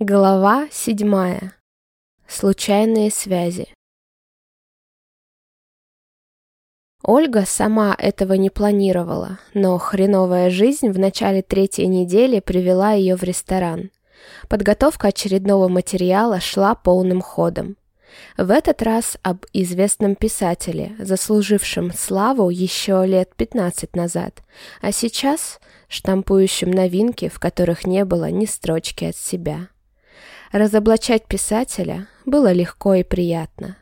Глава седьмая. Случайные связи. Ольга сама этого не планировала, но хреновая жизнь в начале третьей недели привела ее в ресторан. Подготовка очередного материала шла полным ходом. В этот раз об известном писателе, заслужившем славу еще лет 15 назад, а сейчас штампующем новинки, в которых не было ни строчки от себя. Разоблачать писателя было легко и приятно,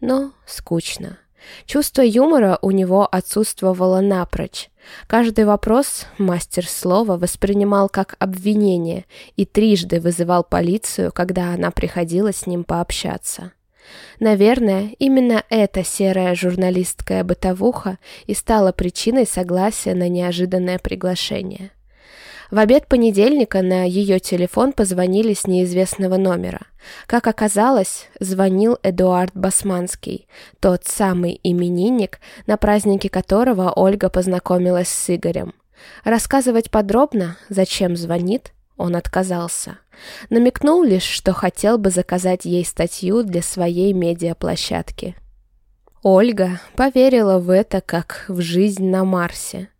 но скучно. Чувство юмора у него отсутствовало напрочь. Каждый вопрос мастер слова воспринимал как обвинение и трижды вызывал полицию, когда она приходила с ним пообщаться. Наверное, именно эта серая журналистская бытовуха и стала причиной согласия на неожиданное приглашение. В обед понедельника на ее телефон позвонили с неизвестного номера. Как оказалось, звонил Эдуард Басманский, тот самый именинник, на празднике которого Ольга познакомилась с Игорем. Рассказывать подробно, зачем звонит, он отказался. Намекнул лишь, что хотел бы заказать ей статью для своей медиаплощадки. Ольга поверила в это, как в жизнь на Марсе.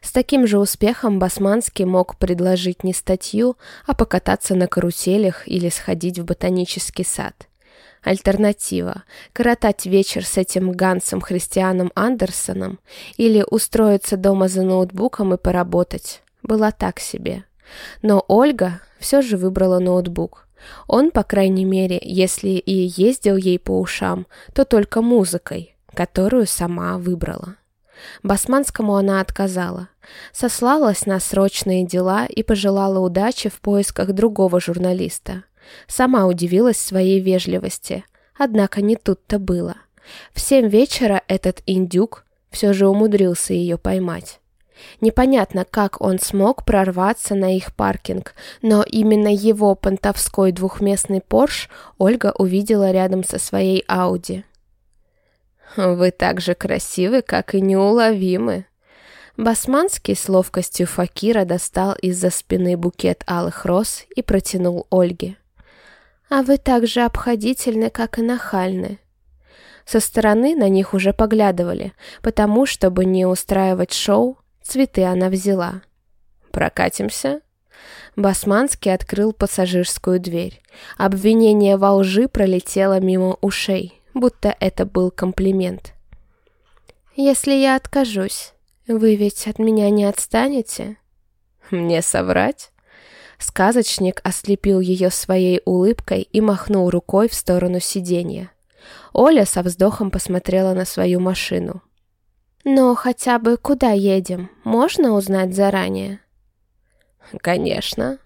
С таким же успехом Басманский мог предложить не статью, а покататься на каруселях или сходить в ботанический сад. Альтернатива – коротать вечер с этим Гансом Христианом Андерсоном или устроиться дома за ноутбуком и поработать – была так себе. Но Ольга все же выбрала ноутбук. Он, по крайней мере, если и ездил ей по ушам, то только музыкой, которую сама выбрала. Басманскому она отказала, сослалась на срочные дела и пожелала удачи в поисках другого журналиста. Сама удивилась своей вежливости, однако не тут-то было. В семь вечера этот индюк все же умудрился ее поймать. Непонятно, как он смог прорваться на их паркинг, но именно его понтовской двухместный Порш Ольга увидела рядом со своей Ауди. «Вы так же красивы, как и неуловимы». Басманский с ловкостью факира достал из-за спины букет алых роз и протянул Ольге. «А вы так же обходительны, как и нахальны». Со стороны на них уже поглядывали, потому, чтобы не устраивать шоу, цветы она взяла. «Прокатимся?» Басманский открыл пассажирскую дверь. Обвинение во лжи пролетело мимо ушей будто это был комплимент. «Если я откажусь, вы ведь от меня не отстанете?» «Мне соврать?» Сказочник ослепил ее своей улыбкой и махнул рукой в сторону сиденья. Оля со вздохом посмотрела на свою машину. «Но хотя бы куда едем, можно узнать заранее?» «Конечно»,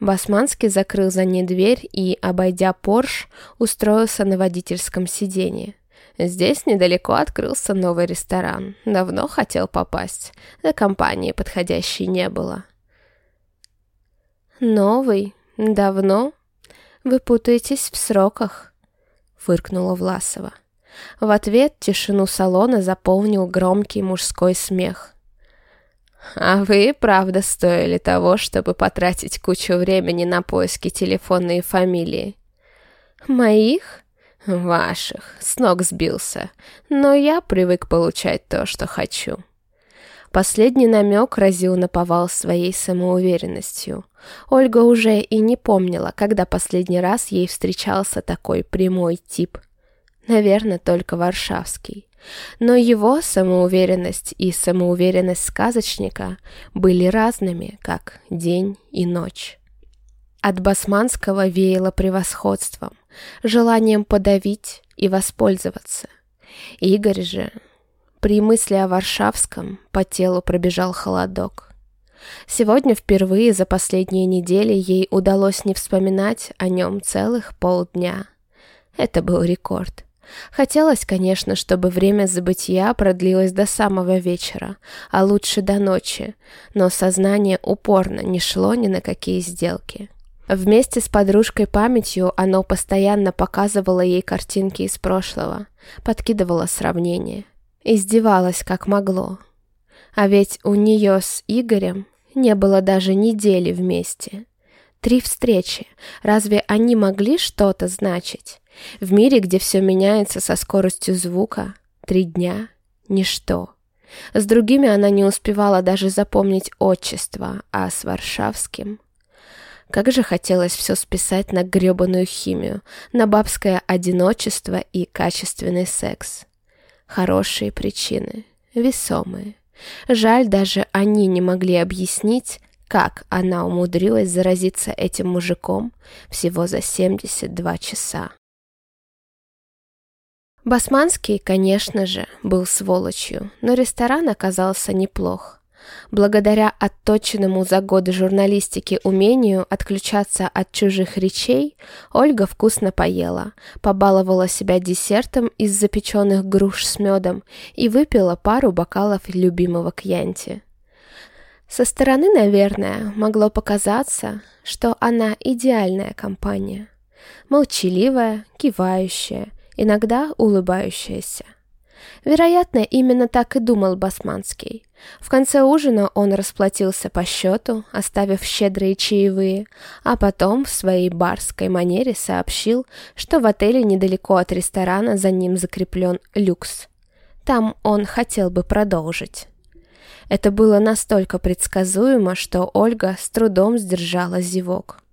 Басманский закрыл за ней дверь и, обойдя Порш, устроился на водительском сиденье. Здесь недалеко открылся новый ресторан. Давно хотел попасть, да компании подходящей не было. «Новый? Давно? Вы путаетесь в сроках», — фыркнула Власова. В ответ тишину салона заполнил громкий мужской смех. А вы, правда, стоили того, чтобы потратить кучу времени на поиски телефонной фамилии? Моих? Ваших. С ног сбился. Но я привык получать то, что хочу. Последний намек разил наповал своей самоуверенностью. Ольга уже и не помнила, когда последний раз ей встречался такой прямой тип. Наверное, только варшавский. Но его самоуверенность и самоуверенность сказочника были разными, как день и ночь. От Басманского веяло превосходством, желанием подавить и воспользоваться. Игорь же, при мысли о Варшавском, по телу пробежал холодок. Сегодня впервые за последние недели ей удалось не вспоминать о нем целых полдня. Это был рекорд. Хотелось, конечно, чтобы время забытия продлилось до самого вечера, а лучше до ночи, но сознание упорно не шло ни на какие сделки. Вместе с подружкой памятью оно постоянно показывало ей картинки из прошлого, подкидывало сравнения, издевалось как могло. А ведь у нее с Игорем не было даже недели вместе. Три встречи. Разве они могли что-то значить? В мире, где все меняется со скоростью звука, три дня — ничто. С другими она не успевала даже запомнить отчество, а с Варшавским... Как же хотелось все списать на гребаную химию, на бабское одиночество и качественный секс. Хорошие причины, весомые. Жаль, даже они не могли объяснить, как она умудрилась заразиться этим мужиком всего за 72 часа. Басманский, конечно же, был сволочью, но ресторан оказался неплох. Благодаря отточенному за годы журналистики умению отключаться от чужих речей, Ольга вкусно поела, побаловала себя десертом из запеченных груш с медом и выпила пару бокалов любимого кьянти. Со стороны, наверное, могло показаться, что она идеальная компания. Молчаливая, кивающая, иногда улыбающаяся. Вероятно, именно так и думал Басманский. В конце ужина он расплатился по счету, оставив щедрые чаевые, а потом в своей барской манере сообщил, что в отеле недалеко от ресторана за ним закреплен люкс. Там он хотел бы продолжить. Это было настолько предсказуемо, что Ольга с трудом сдержала зевок.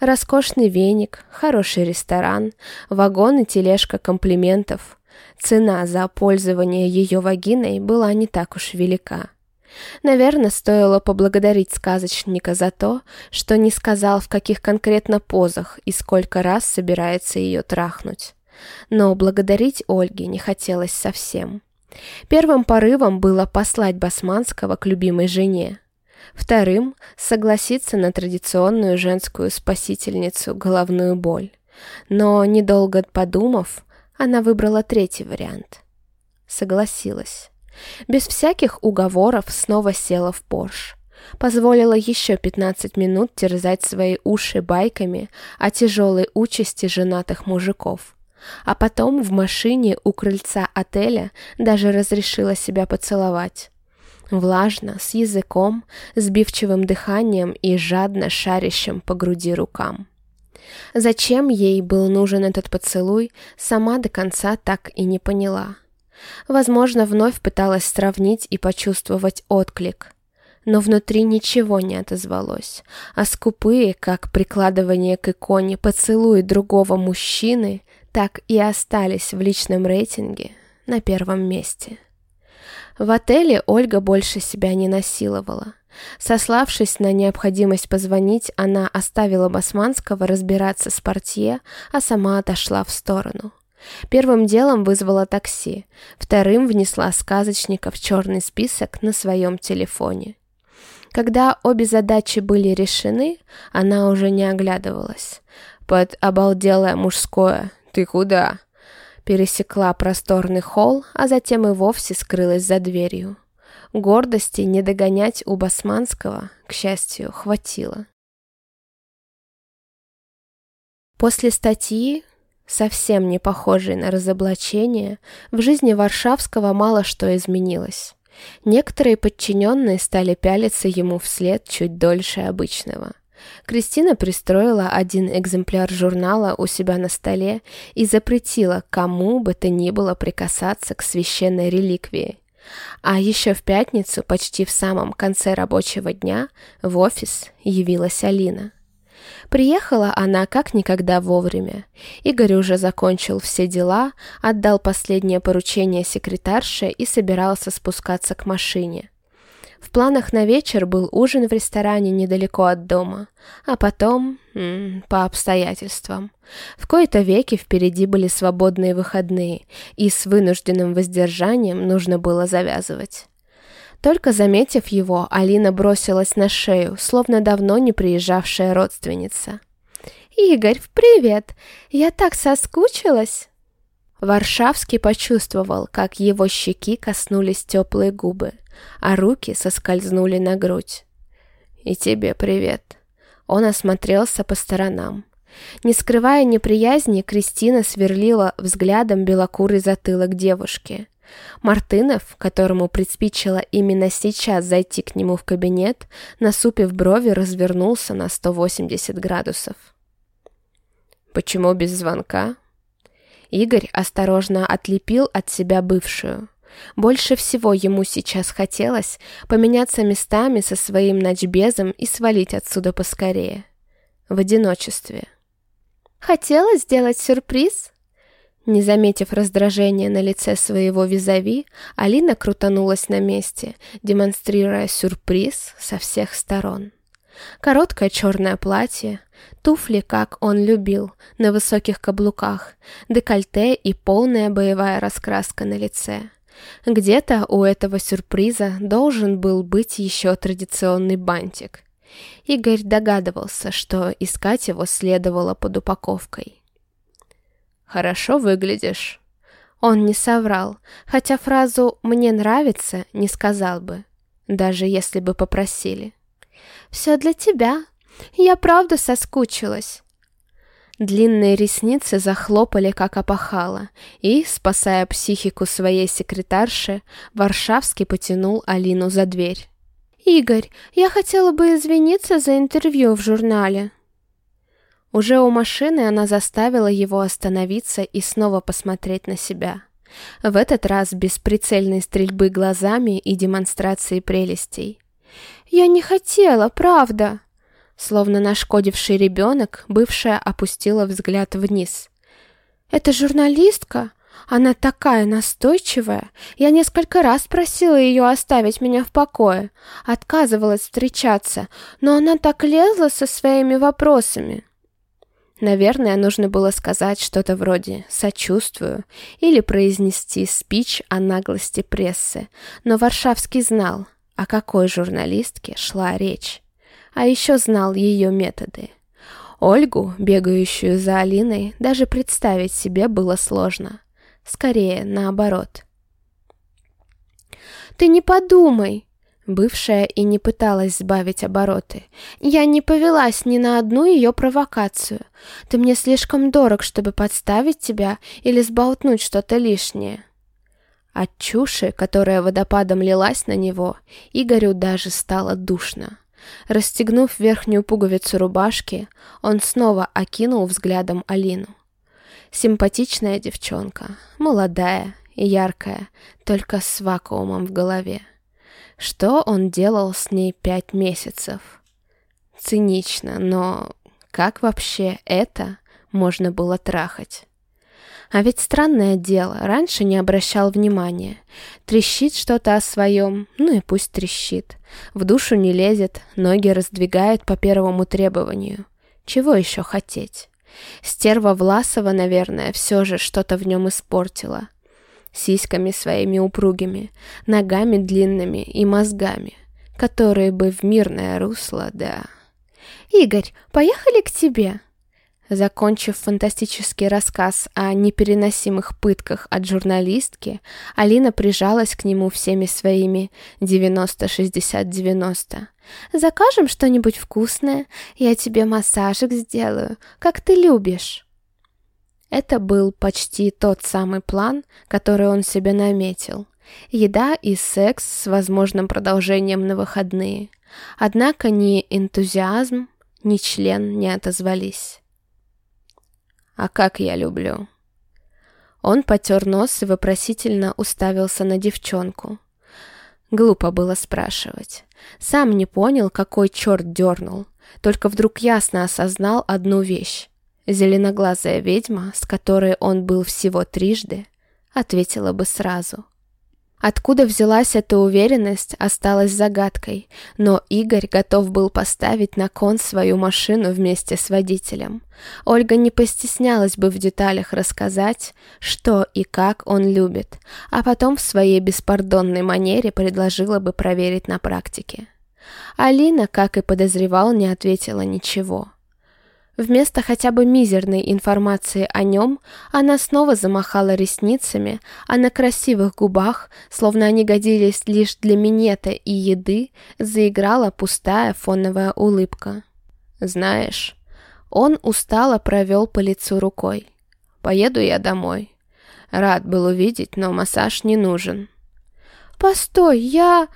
Роскошный веник, хороший ресторан, вагон и тележка комплиментов. Цена за пользование ее вагиной была не так уж велика. Наверное, стоило поблагодарить сказочника за то, что не сказал, в каких конкретно позах и сколько раз собирается ее трахнуть. Но благодарить Ольге не хотелось совсем. Первым порывом было послать Басманского к любимой жене. Вторым – согласиться на традиционную женскую спасительницу головную боль. Но, недолго подумав, она выбрала третий вариант. Согласилась. Без всяких уговоров снова села в Порш. Позволила еще 15 минут терзать свои уши байками о тяжелой участи женатых мужиков. А потом в машине у крыльца отеля даже разрешила себя поцеловать. Влажно, с языком, сбивчивым дыханием и жадно шарящим по груди рукам. Зачем ей был нужен этот поцелуй, сама до конца так и не поняла. Возможно, вновь пыталась сравнить и почувствовать отклик. Но внутри ничего не отозвалось, а скупые, как прикладывание к иконе поцелуи другого мужчины, так и остались в личном рейтинге на первом месте. В отеле Ольга больше себя не насиловала. Сославшись на необходимость позвонить, она оставила Басманского разбираться с портье, а сама отошла в сторону. Первым делом вызвала такси, вторым внесла сказочника в черный список на своем телефоне. Когда обе задачи были решены, она уже не оглядывалась. Под обалделое мужское «Ты куда?» Пересекла просторный холл, а затем и вовсе скрылась за дверью. Гордости не догонять у Басманского, к счастью, хватило. После статьи, совсем не похожей на разоблачение, в жизни Варшавского мало что изменилось. Некоторые подчиненные стали пялиться ему вслед чуть дольше обычного. Кристина пристроила один экземпляр журнала у себя на столе и запретила кому бы то ни было прикасаться к священной реликвии. А еще в пятницу, почти в самом конце рабочего дня, в офис явилась Алина. Приехала она как никогда вовремя. Игорь уже закончил все дела, отдал последнее поручение секретарше и собирался спускаться к машине. В планах на вечер был ужин в ресторане недалеко от дома, а потом, м -м, по обстоятельствам. В кои-то веки впереди были свободные выходные, и с вынужденным воздержанием нужно было завязывать. Только заметив его, Алина бросилась на шею, словно давно не приезжавшая родственница. «Игорь, привет! Я так соскучилась!» Варшавский почувствовал, как его щеки коснулись теплые губы а руки соскользнули на грудь. «И тебе привет». Он осмотрелся по сторонам. Не скрывая неприязни, Кристина сверлила взглядом белокурый затылок девушки. Мартынов, которому приспичило именно сейчас зайти к нему в кабинет, насупив брови, развернулся на 180 градусов. «Почему без звонка?» Игорь осторожно отлепил от себя бывшую. Больше всего ему сейчас хотелось поменяться местами со своим ночбезом и свалить отсюда поскорее. В одиночестве. «Хотела сделать сюрприз?» Не заметив раздражения на лице своего визави, Алина крутанулась на месте, демонстрируя сюрприз со всех сторон. Короткое черное платье, туфли, как он любил, на высоких каблуках, декольте и полная боевая раскраска на лице. Где-то у этого сюрприза должен был быть еще традиционный бантик. Игорь догадывался, что искать его следовало под упаковкой. «Хорошо выглядишь». Он не соврал, хотя фразу «мне нравится» не сказал бы, даже если бы попросили. «Все для тебя. Я правда соскучилась». Длинные ресницы захлопали, как опахало, и, спасая психику своей секретарши, Варшавский потянул Алину за дверь. «Игорь, я хотела бы извиниться за интервью в журнале», уже у машины она заставила его остановиться и снова посмотреть на себя. В этот раз без прицельной стрельбы глазами и демонстрации прелестей. «Я не хотела, правда!» Словно нашкодивший ребенок, бывшая опустила взгляд вниз. «Это журналистка? Она такая настойчивая. Я несколько раз просила ее оставить меня в покое. Отказывалась встречаться, но она так лезла со своими вопросами. Наверное, нужно было сказать что-то вроде «сочувствую» или произнести спич о наглости прессы, но Варшавский знал, о какой журналистке шла речь, а еще знал ее методы. Ольгу, бегающую за Алиной, даже представить себе было сложно. Скорее, наоборот. «Ты не подумай!» Бывшая и не пыталась сбавить обороты. Я не повелась ни на одну ее провокацию. Ты мне слишком дорог, чтобы подставить тебя или сболтнуть что-то лишнее. От чуши, которая водопадом лилась на него, Игорю даже стало душно. Расстегнув верхнюю пуговицу рубашки, он снова окинул взглядом Алину. Симпатичная девчонка, молодая и яркая, только с вакуумом в голове. Что он делал с ней пять месяцев? Цинично, но как вообще это можно было трахать? А ведь странное дело, раньше не обращал внимания. Трещит что-то о своем, ну и пусть трещит. В душу не лезет, ноги раздвигает по первому требованию. Чего еще хотеть? Стерва Власова, наверное, все же что-то в нем испортила сиськами своими упругими, ногами длинными и мозгами, которые бы в мирное русло, да. «Игорь, поехали к тебе!» Закончив фантастический рассказ о непереносимых пытках от журналистки, Алина прижалась к нему всеми своими 90-60-90. «Закажем что-нибудь вкусное, я тебе массажик сделаю, как ты любишь». Это был почти тот самый план, который он себе наметил. Еда и секс с возможным продолжением на выходные. Однако ни энтузиазм, ни член не отозвались. «А как я люблю!» Он потер нос и вопросительно уставился на девчонку. Глупо было спрашивать. Сам не понял, какой черт дернул, только вдруг ясно осознал одну вещь. Зеленоглазая ведьма, с которой он был всего трижды, ответила бы сразу. Откуда взялась эта уверенность, осталась загадкой, но Игорь готов был поставить на кон свою машину вместе с водителем. Ольга не постеснялась бы в деталях рассказать, что и как он любит, а потом в своей беспардонной манере предложила бы проверить на практике. Алина, как и подозревал, не ответила ничего. Вместо хотя бы мизерной информации о нем, она снова замахала ресницами, а на красивых губах, словно они годились лишь для минета и еды, заиграла пустая фоновая улыбка. «Знаешь...» Он устало провел по лицу рукой. «Поеду я домой. Рад был увидеть, но массаж не нужен. «Постой, я...»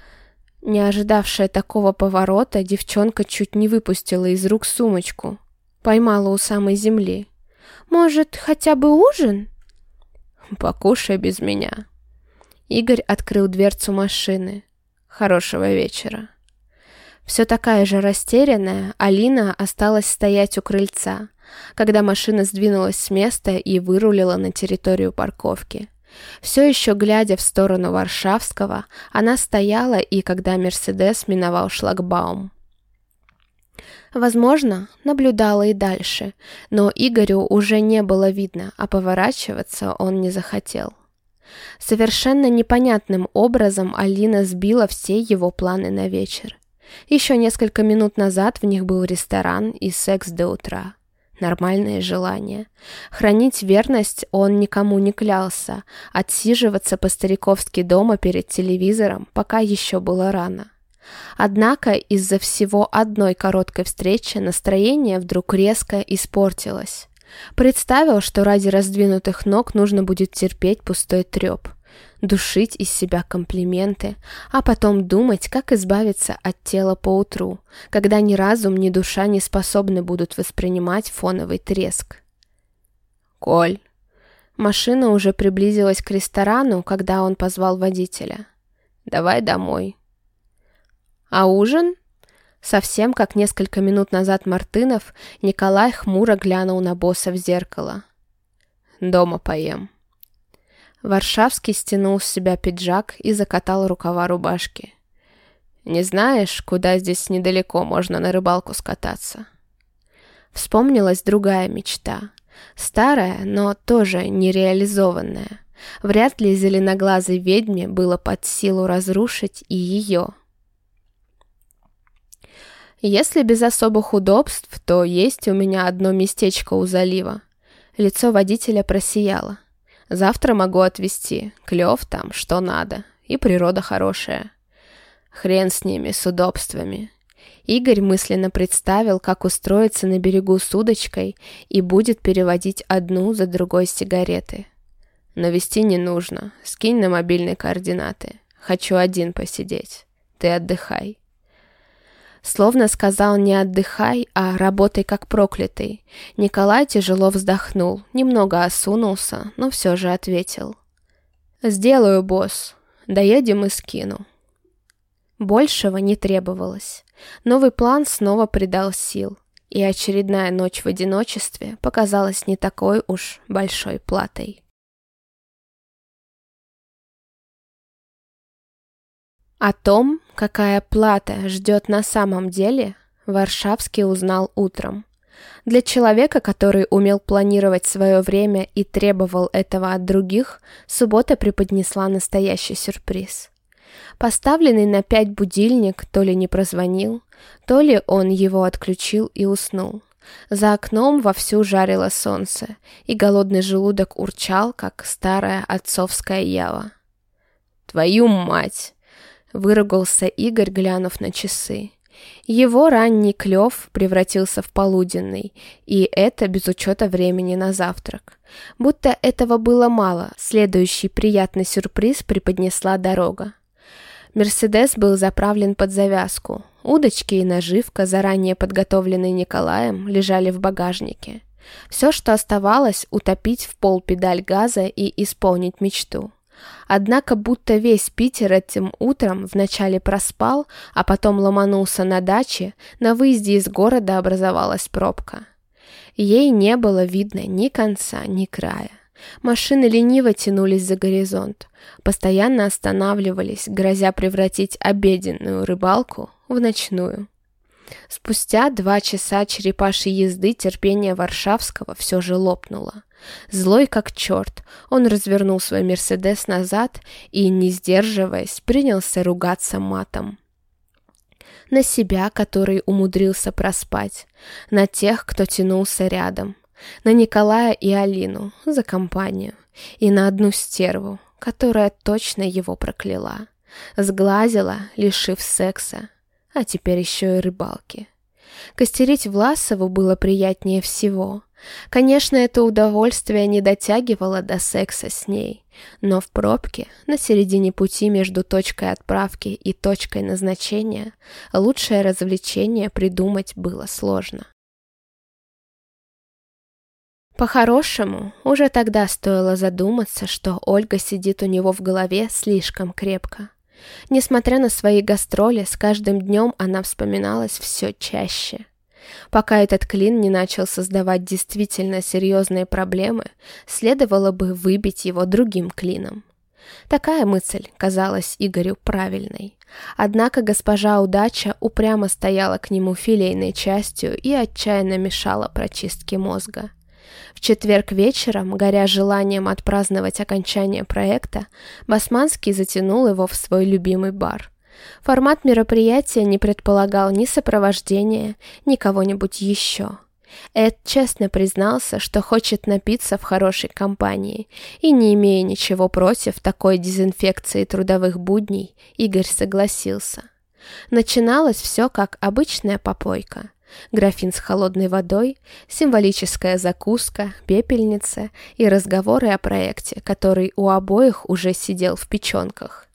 Не ожидавшая такого поворота, девчонка чуть не выпустила из рук сумочку. Поймала у самой земли. «Может, хотя бы ужин?» «Покушай без меня». Игорь открыл дверцу машины. «Хорошего вечера». Все такая же растерянная, Алина осталась стоять у крыльца, когда машина сдвинулась с места и вырулила на территорию парковки. Все еще глядя в сторону Варшавского, она стояла и, когда Мерседес миновал шлагбаум. Возможно, наблюдала и дальше, но Игорю уже не было видно, а поворачиваться он не захотел. Совершенно непонятным образом Алина сбила все его планы на вечер. Еще несколько минут назад в них был ресторан и секс до утра. Нормальное желание. Хранить верность он никому не клялся, отсиживаться по-стариковски дома перед телевизором пока еще было рано. Однако из-за всего одной короткой встречи настроение вдруг резко испортилось. Представил, что ради раздвинутых ног нужно будет терпеть пустой треп – душить из себя комплименты, а потом думать, как избавиться от тела поутру, когда ни разум, ни душа не способны будут воспринимать фоновый треск. «Коль!» Машина уже приблизилась к ресторану, когда он позвал водителя. «Давай домой». «А ужин?» Совсем как несколько минут назад Мартынов, Николай хмуро глянул на босса в зеркало. «Дома поем». Варшавский стянул с себя пиджак и закатал рукава рубашки. «Не знаешь, куда здесь недалеко можно на рыбалку скататься?» Вспомнилась другая мечта. Старая, но тоже нереализованная. Вряд ли зеленоглазой ведьме было под силу разрушить и ее. Если без особых удобств, то есть у меня одно местечко у залива. Лицо водителя просияло. Завтра могу отвезти. Клев там, что надо. И природа хорошая. Хрен с ними, с удобствами. Игорь мысленно представил, как устроиться на берегу с удочкой и будет переводить одну за другой сигареты. Но вести не нужно. Скинь на мобильные координаты. Хочу один посидеть. Ты отдыхай. Словно сказал не отдыхай, а работай как проклятый. Николай тяжело вздохнул, немного осунулся, но все же ответил. «Сделаю, босс. Доедем и скину». Большего не требовалось. Новый план снова придал сил, и очередная ночь в одиночестве показалась не такой уж большой платой. О том, какая плата ждет на самом деле, Варшавский узнал утром. Для человека, который умел планировать свое время и требовал этого от других, суббота преподнесла настоящий сюрприз. Поставленный на пять будильник то ли не прозвонил, то ли он его отключил и уснул. За окном вовсю жарило солнце, и голодный желудок урчал, как старая отцовская ява. «Твою мать!» Выругался Игорь, глянув на часы. Его ранний клев превратился в полуденный, и это без учета времени на завтрак. Будто этого было мало, следующий приятный сюрприз преподнесла дорога. Мерседес был заправлен под завязку. Удочки и наживка, заранее подготовленные Николаем, лежали в багажнике. Все, что оставалось, утопить в пол педаль газа и исполнить мечту. Однако будто весь Питер этим утром вначале проспал, а потом ломанулся на даче, на выезде из города образовалась пробка. Ей не было видно ни конца, ни края. Машины лениво тянулись за горизонт, постоянно останавливались, грозя превратить обеденную рыбалку в ночную. Спустя два часа черепашьей езды терпение Варшавского все же лопнуло. Злой как черт, он развернул свой «Мерседес» назад и, не сдерживаясь, принялся ругаться матом. На себя, который умудрился проспать, на тех, кто тянулся рядом, на Николая и Алину за компанию, и на одну стерву, которая точно его прокляла, сглазила, лишив секса, а теперь еще и рыбалки. Костерить Власову было приятнее всего. Конечно, это удовольствие не дотягивало до секса с ней, но в пробке, на середине пути между точкой отправки и точкой назначения, лучшее развлечение придумать было сложно. По-хорошему, уже тогда стоило задуматься, что Ольга сидит у него в голове слишком крепко. Несмотря на свои гастроли, с каждым днем она вспоминалась все чаще. Пока этот клин не начал создавать действительно серьезные проблемы, следовало бы выбить его другим клином. Такая мысль казалась Игорю правильной. Однако госпожа Удача упрямо стояла к нему филейной частью и отчаянно мешала прочистке мозга. В четверг вечером, горя желанием отпраздновать окончание проекта, Басманский затянул его в свой любимый бар. Формат мероприятия не предполагал ни сопровождения, ни кого-нибудь еще. Эд честно признался, что хочет напиться в хорошей компании, и, не имея ничего против такой дезинфекции трудовых будней, Игорь согласился. Начиналось все как обычная попойка. Графин с холодной водой, символическая закуска, пепельница и разговоры о проекте, который у обоих уже сидел в печенках.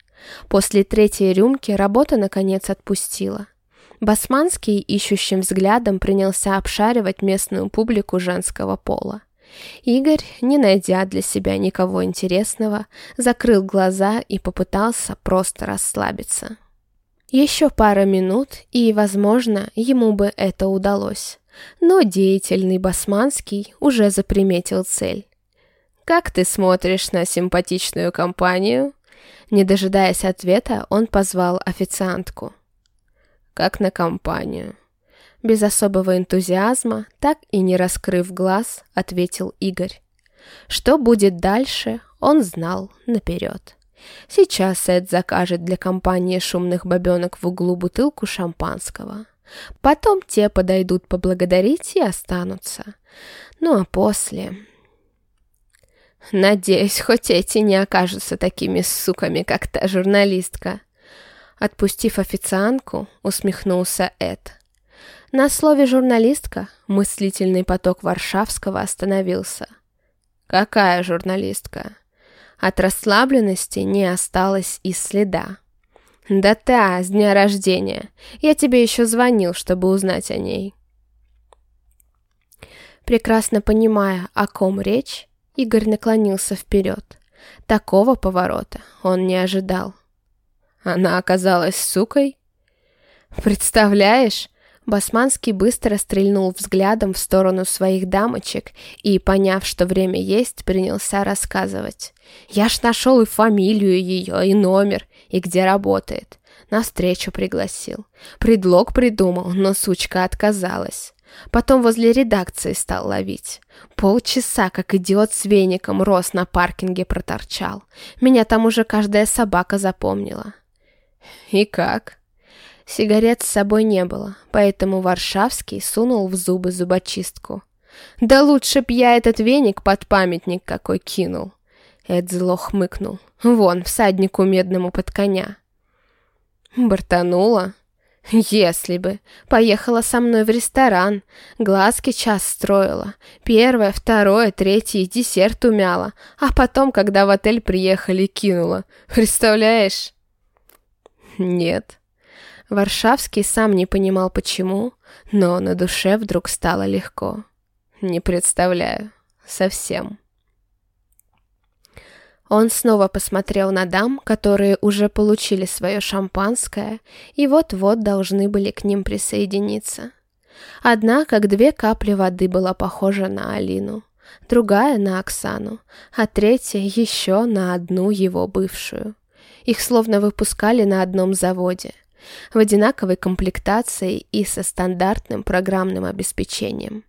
После третьей рюмки работа наконец отпустила. Басманский ищущим взглядом принялся обшаривать местную публику женского пола. Игорь, не найдя для себя никого интересного, закрыл глаза и попытался просто расслабиться. Еще пара минут, и, возможно, ему бы это удалось. Но деятельный Басманский уже заприметил цель. «Как ты смотришь на симпатичную компанию?» Не дожидаясь ответа, он позвал официантку. «Как на компанию?» Без особого энтузиазма, так и не раскрыв глаз, ответил Игорь. Что будет дальше, он знал наперед. Сейчас Эд закажет для компании шумных бабенок в углу бутылку шампанского. Потом те подойдут поблагодарить и останутся. Ну а после... Надеюсь, хоть эти не окажутся такими суками, как та журналистка. Отпустив официантку, усмехнулся Эд. На слове «журналистка» мыслительный поток Варшавского остановился. «Какая журналистка?» От расслабленности не осталось и следа. «Да та, с дня рождения. Я тебе еще звонил, чтобы узнать о ней». Прекрасно понимая, о ком речь, Игорь наклонился вперед. Такого поворота он не ожидал. Она оказалась сукой? Представляешь? Басманский быстро стрельнул взглядом в сторону своих дамочек и, поняв, что время есть, принялся рассказывать. «Я ж нашел и фамилию ее, и номер, и где работает. На встречу пригласил. Предлог придумал, но сучка отказалась. Потом возле редакции стал ловить. Полчаса, как идиот с веником, рос на паркинге проторчал. Меня там уже каждая собака запомнила. И как? Сигарет с собой не было, поэтому Варшавский сунул в зубы зубочистку. «Да лучше б я этот веник под памятник какой кинул!» Эд зло хмыкнул. «Вон, всаднику медному под коня!» Бортанула. Если бы. Поехала со мной в ресторан. Глазки час строила. Первое, второе, третье, десерт умяла. А потом, когда в отель приехали, кинула. Представляешь? Нет. Варшавский сам не понимал почему, но на душе вдруг стало легко. Не представляю. Совсем. Он снова посмотрел на дам, которые уже получили свое шампанское и вот-вот должны были к ним присоединиться. Одна, как две капли воды, была похожа на Алину, другая — на Оксану, а третья еще на одну его бывшую. Их словно выпускали на одном заводе, в одинаковой комплектации и со стандартным программным обеспечением.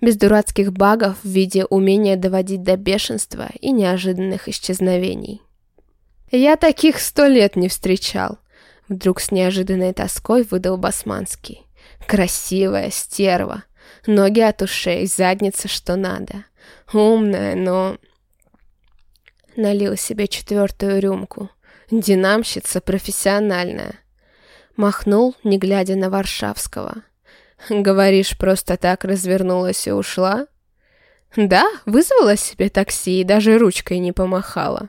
Без дурацких багов в виде умения доводить до бешенства и неожиданных исчезновений. «Я таких сто лет не встречал», — вдруг с неожиданной тоской выдал Басманский. «Красивая стерва, ноги от ушей, задница что надо. Умная, но...» Налил себе четвертую рюмку. Динамщица профессиональная. Махнул, не глядя на Варшавского. Говоришь, просто так развернулась и ушла? Да, вызвала себе такси и даже ручкой не помахала.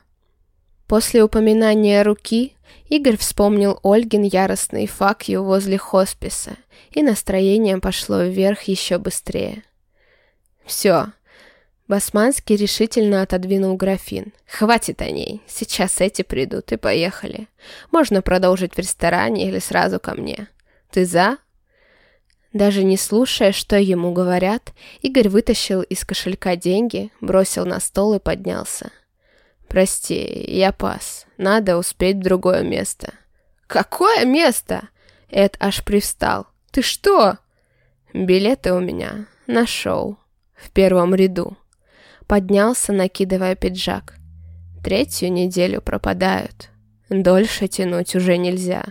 После упоминания руки Игорь вспомнил Ольгин яростный факью возле хосписа, и настроение пошло вверх еще быстрее. «Все». Басманский решительно отодвинул графин. «Хватит о ней. Сейчас эти придут и поехали. Можно продолжить в ресторане или сразу ко мне. Ты за?» Даже не слушая, что ему говорят, Игорь вытащил из кошелька деньги, бросил на стол и поднялся. «Прости, я пас. Надо успеть в другое место». «Какое место?» Эд аж привстал. «Ты что?» «Билеты у меня. На шоу. В первом ряду». Поднялся, накидывая пиджак. Третью неделю пропадают. Дольше тянуть уже нельзя.